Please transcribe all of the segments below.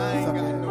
I ain't got no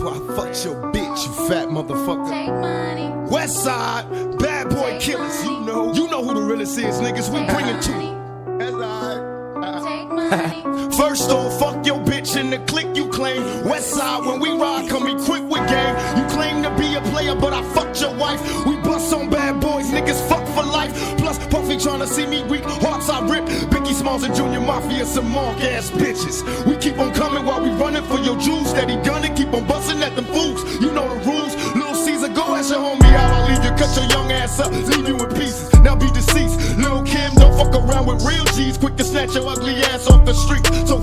why I fucked your bitch, you fat motherfucker. Take money. West side, bad boy killers. You know, you know who the realest is, niggas. We bring it to you. That's alright. Uh, Take money. First off, fuck your bitch in the clique you claim. West side, when we ride, come equipped with game. You claim to be a player, but I fucked your wife. We bust on bad boys, niggas fuck for life. Plus, Puffy tryna see me weak, hearts I rip. Biggie Smalls and Junior Mafia, some mark ass bitches. We keep on coming while we running your jewels. Steady gunning, keep on busting at them fools. You know the rules. Little Caesar, go ask your homie how I leave you. Cut your young ass up, leave you in pieces. Now be deceased. Lil Kim, don't fuck around with real G's. Quick to snatch your ugly ass off the street. So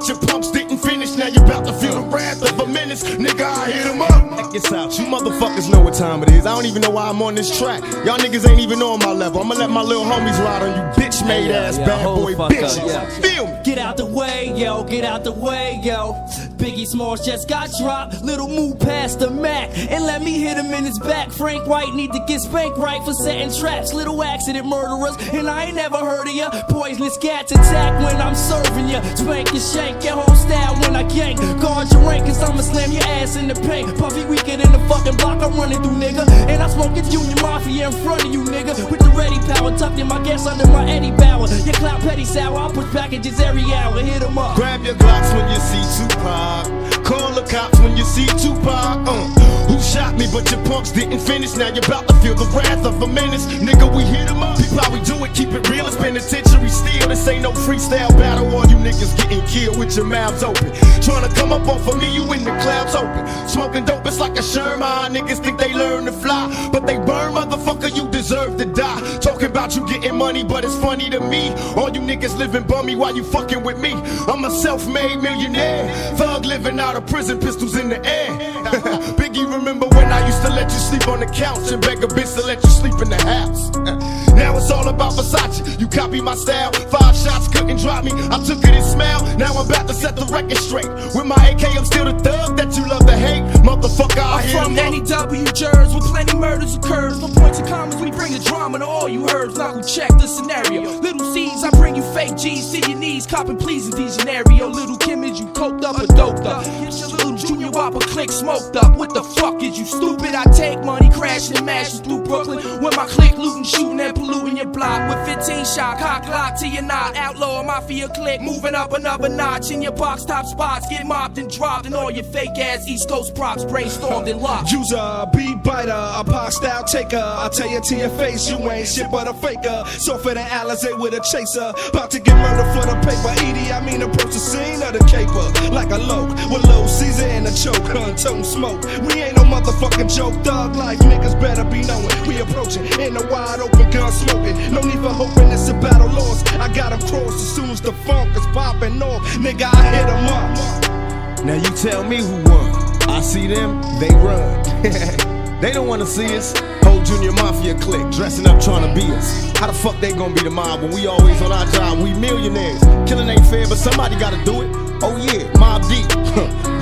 but your pumps didn't finish. Now you about to feel the wrath of a menace. Nigga, I hit him up. Check this out. You motherfuckers know what time it is. I don't even know why I'm on this track. Y'all niggas ain't even on my level. I'ma let my little homies ride on you bitch made ass yeah, bad boy bitches. up, yeah. Feel me? Get out the way, yo, get out the way, yo. Biggie Smalls just got dropped. Little move past the Mac and let me hit him in his back. Frank White need to get spanked right for setting traps. Little accident murderers, and I ain't never heard of ya. Poisonous cats attack when I'm serving ya. Spank and shank your whole style when I gank. Guard your rank, cause I'ma slam your ass in the paint. Puffy weaker than the fucking block I'm running through, nigga. And I smoke it Junior Mafia in front of you, nigga. With the ready power, tucked in my gas under my Eddie Bauer. Your clout petty sour, I push packages every hour. Hit 'em up. Grab your Glocks when you see two Tupac. Call the cops when you see Tupac. Uh, but your punks didn't finish. Now you're about to feel the wrath of a menace. Nigga, we hit 'em up. We do it, keep it real. It's penitentiary steel. This ain't no freestyle battle. All you niggas getting killed with your mouths open. Trying to come up off of me, you in the clouds open. Smoking dope, it's like a Sherman. Ah, niggas think they learn to fly, but they burn, motherfucker. You deserve to die. Talking about you getting money, but it's funny to me. All you niggas living bummy while you fucking with me. I'm a self-made millionaire. Thug living out of prison, pistols in the air. Biggie, remember let you sleep on the couch and beg a bitch to let you sleep in the house? Now it's all about Versace. You copy my style. Five shots couldn't drop me. I took it and smile. Now I'm about to set the record straight. With my AK, I'm still the thug that you love to hate. Motherfucker, I I'm hit from any W jurors with plenty murders occurs. No points and commas, we bring the drama to all you herbs. Now who check the scenario. Little C's, I bring you fake G's to your knees. Copping pleasing these scenario. Little Kim, is you coked up or doped up? Get your little junior whopper click smoked up. What the fuck is you stupid? I take money, crashing and mashing through Brooklyn. With my click looting, shooting polluting your block. With 15 shot, cock lock to your knot. Outlaw mafia click, moving up another notch. In your box top spots, get mobbed and dropped. And all your fake ass East Coast props brainstormed and locked. Use a beat biter, a pop style taker. I'll tell you to your face, you ain't shit but a faker. So for the Alizé with a chaser. About to get murdered for the paper. Edie, I mean, approach the scene of the caper. Like a loke with low Caesar and a choke. Untone smoke. We ain't no motherfucking joke. Thug life, niggas better be knowing. We approaching in the wide open gun smoking. No need for hoping it's a battle lost. I got got 'em crossed as soon as the funk is popping off. Nigga, I hit 'em up. Now you tell me who won. I see them, they run. they don't wanna see us. Whole junior mafia clique dressing up trying to be us. How the fuck they gonna be the mob when we always on our job? We millionaires. Killing ain't fair, but somebody gotta do it. Oh yeah, Mobb Deep.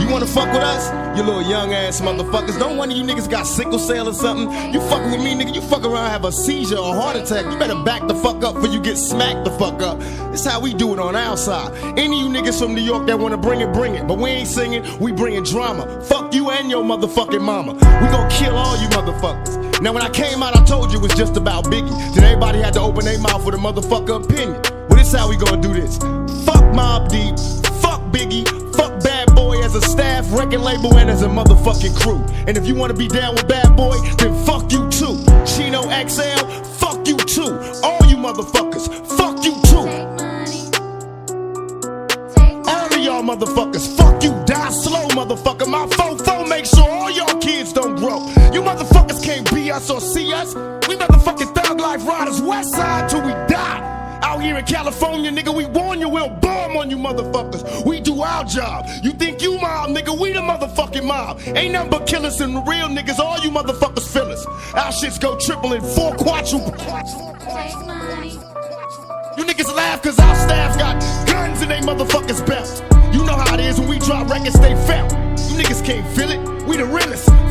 you wanna fuck with us? You little young ass motherfuckers. Don't one of you niggas got sickle cell or something? You fucking with me, nigga. You fuck around, have a seizure or heart attack. You better back the fuck up before you get smacked the fuck up. This how we do it on our side. Any of you niggas from New York that wanna bring it, bring it. But we ain't singing, we bringing drama. Fuck you and your motherfucking mama. We gon' kill all you motherfuckers. Now when I came out, I told you it was just about Biggie. Then everybody had to open their mouth with a motherfucker opinion. Well, this how we gonna do this. Fuck Mobb Deep, fuck Biggie, fuck Bad Boy as a staff, record label, and as a motherfucking crew. And if you wanna be down with Bad Boy, then fuck you too. Chino XL, fuck you too. All you motherfuckers, fuck you too. All of y'all motherfuckers, fuck you, die slow, motherfucker. My fofo make sure all y'all kids don't grow. You motherfuckers can't be us or see us. We motherfucking thug life riders, west side till we die. Out here in California, nigga, we warn you, we'll Come on, you motherfuckers. We do our job. You think you mob, nigga? We the motherfucking mob. Ain't nothing but killers and real niggas. All you motherfuckers feelers. Our shits go triple and four quadruple. You niggas laugh cause our staff got guns in they motherfuckers' belts. You know how it is when we drop records, they fell. You niggas can't feel it. We the realest.